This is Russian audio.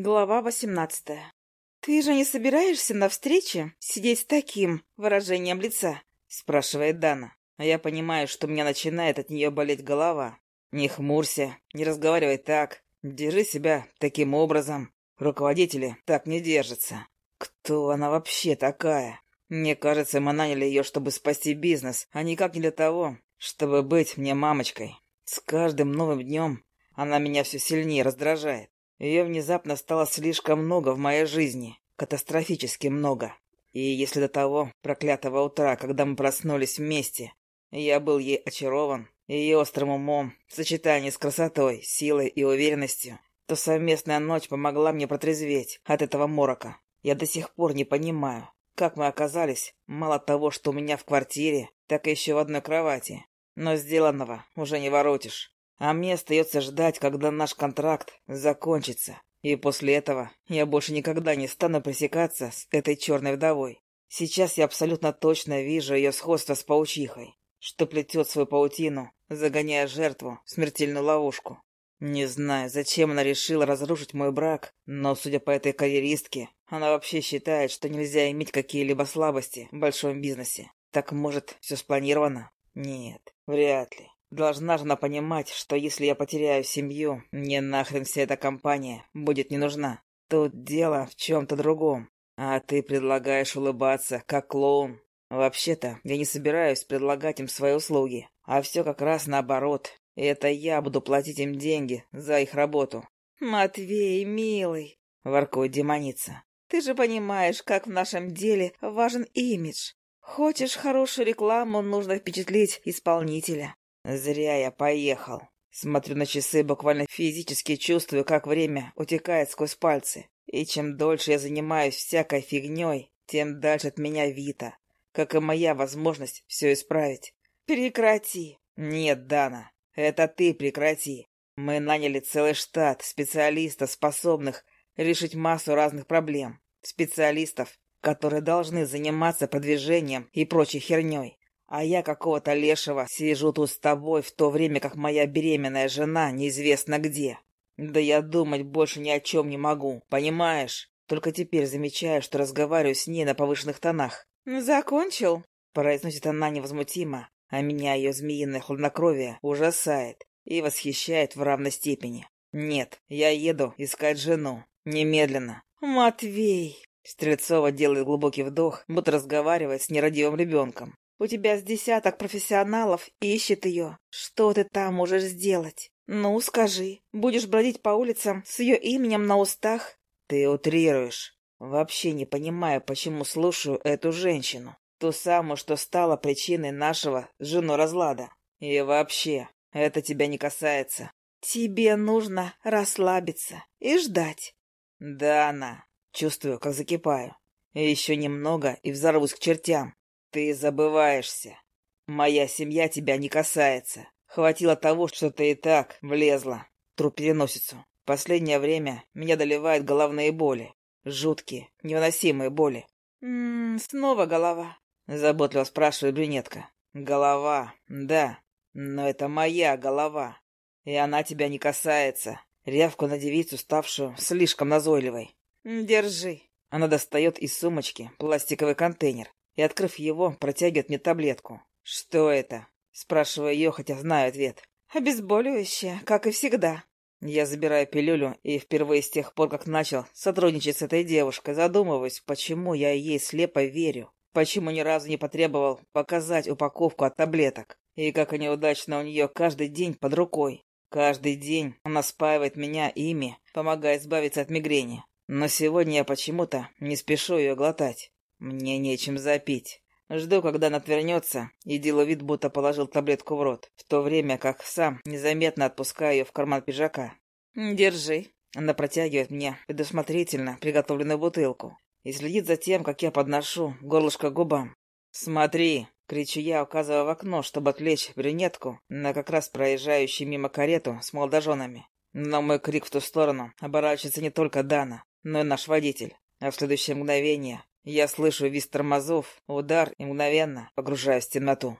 Глава восемнадцатая. «Ты же не собираешься на встрече сидеть с таким выражением лица?» — спрашивает Дана. А я понимаю, что у меня начинает от нее болеть голова. Не хмурься, не разговаривай так, держи себя таким образом. Руководители так не держатся. Кто она вообще такая? Мне кажется, мы наняли ее, чтобы спасти бизнес, а никак не для того, чтобы быть мне мамочкой. С каждым новым днем она меня все сильнее раздражает. Ее внезапно стало слишком много в моей жизни. Катастрофически много. И если до того проклятого утра, когда мы проснулись вместе, я был ей очарован, ее острым умом, в сочетании с красотой, силой и уверенностью, то совместная ночь помогла мне протрезветь от этого морока. Я до сих пор не понимаю, как мы оказались, мало того, что у меня в квартире, так и еще в одной кровати. Но сделанного уже не воротишь. А мне остается ждать, когда наш контракт закончится. И после этого я больше никогда не стану пресекаться с этой черной вдовой. Сейчас я абсолютно точно вижу ее сходство с паучихой, что плетет свою паутину, загоняя жертву в смертельную ловушку. Не знаю, зачем она решила разрушить мой брак, но, судя по этой карьеристке, она вообще считает, что нельзя иметь какие-либо слабости в большом бизнесе. Так, может, все спланировано? Нет, вряд ли. Должна же она понимать, что если я потеряю семью, мне нахрен вся эта компания будет не нужна. Тут дело в чем-то другом. А ты предлагаешь улыбаться, как клоун. Вообще-то, я не собираюсь предлагать им свои услуги, а все как раз наоборот. Это я буду платить им деньги за их работу. «Матвей, милый!» — воркует демоница. «Ты же понимаешь, как в нашем деле важен имидж. Хочешь хорошую рекламу, нужно впечатлить исполнителя. Зря я поехал. Смотрю на часы, буквально физически чувствую, как время утекает сквозь пальцы. И чем дольше я занимаюсь всякой фигней, тем дальше от меня Вита. Как и моя возможность все исправить. Прекрати. Нет, Дана, это ты прекрати. Мы наняли целый штат специалистов, способных решить массу разных проблем. Специалистов, которые должны заниматься продвижением и прочей херней. А я какого-то лешего сижу тут с тобой, в то время как моя беременная жена неизвестно где. Да я думать больше ни о чем не могу, понимаешь? Только теперь замечаю, что разговариваю с ней на повышенных тонах. «Закончил?» — произносит она невозмутимо, а меня ее змеиное хладнокровие ужасает и восхищает в равной степени. «Нет, я еду искать жену. Немедленно». «Матвей!» Стрельцова делает глубокий вдох, будто разговаривает с нерадивым ребенком. У тебя с десяток профессионалов ищет ее. Что ты там можешь сделать? Ну, скажи, будешь бродить по улицам с ее именем на устах? Ты утрируешь. Вообще не понимаю, почему слушаю эту женщину. Ту самую, что стала причиной нашего с женой разлада. И вообще, это тебя не касается. Тебе нужно расслабиться и ждать. Да, она. Чувствую, как закипаю. Еще немного и взорвусь к чертям. «Ты забываешься. Моя семья тебя не касается. Хватило того, что ты и так влезла. Труп переносицу. Последнее время меня доливают головные боли. Жуткие, невыносимые боли. «М-м, снова голова?» — заботливо спрашивает брюнетка. «Голова, да, но это моя голова, и она тебя не касается». Рявку на девицу, ставшую слишком назойливой. «Держи». Она достает из сумочки пластиковый контейнер и, открыв его, протягивает мне таблетку. «Что это?» — спрашиваю ее, хотя знаю ответ. «Обезболивающее, как и всегда». Я забираю пилюлю и впервые с тех пор, как начал сотрудничать с этой девушкой, задумываюсь, почему я ей слепо верю. Почему ни разу не потребовал показать упаковку от таблеток. И как они удачно у нее каждый день под рукой. Каждый день она спаивает меня ими, помогая избавиться от мигрени. Но сегодня я почему-то не спешу ее глотать. Мне нечем запить. Жду, когда она отвернется, и делаю вид, будто положил таблетку в рот, в то время как сам незаметно отпускаю ее в карман пиджака. «Держи». Она протягивает мне предусмотрительно приготовленную бутылку и следит за тем, как я подношу горлышко губам. «Смотри!» — кричу я, указывая в окно, чтобы отвлечь брюнетку на как раз проезжающую мимо карету с молодоженами. Но мой крик в ту сторону оборачивается не только Дана, но и наш водитель. А в следующее мгновение я слышу визг тормозов, удар и мгновенно погружаюсь в темноту.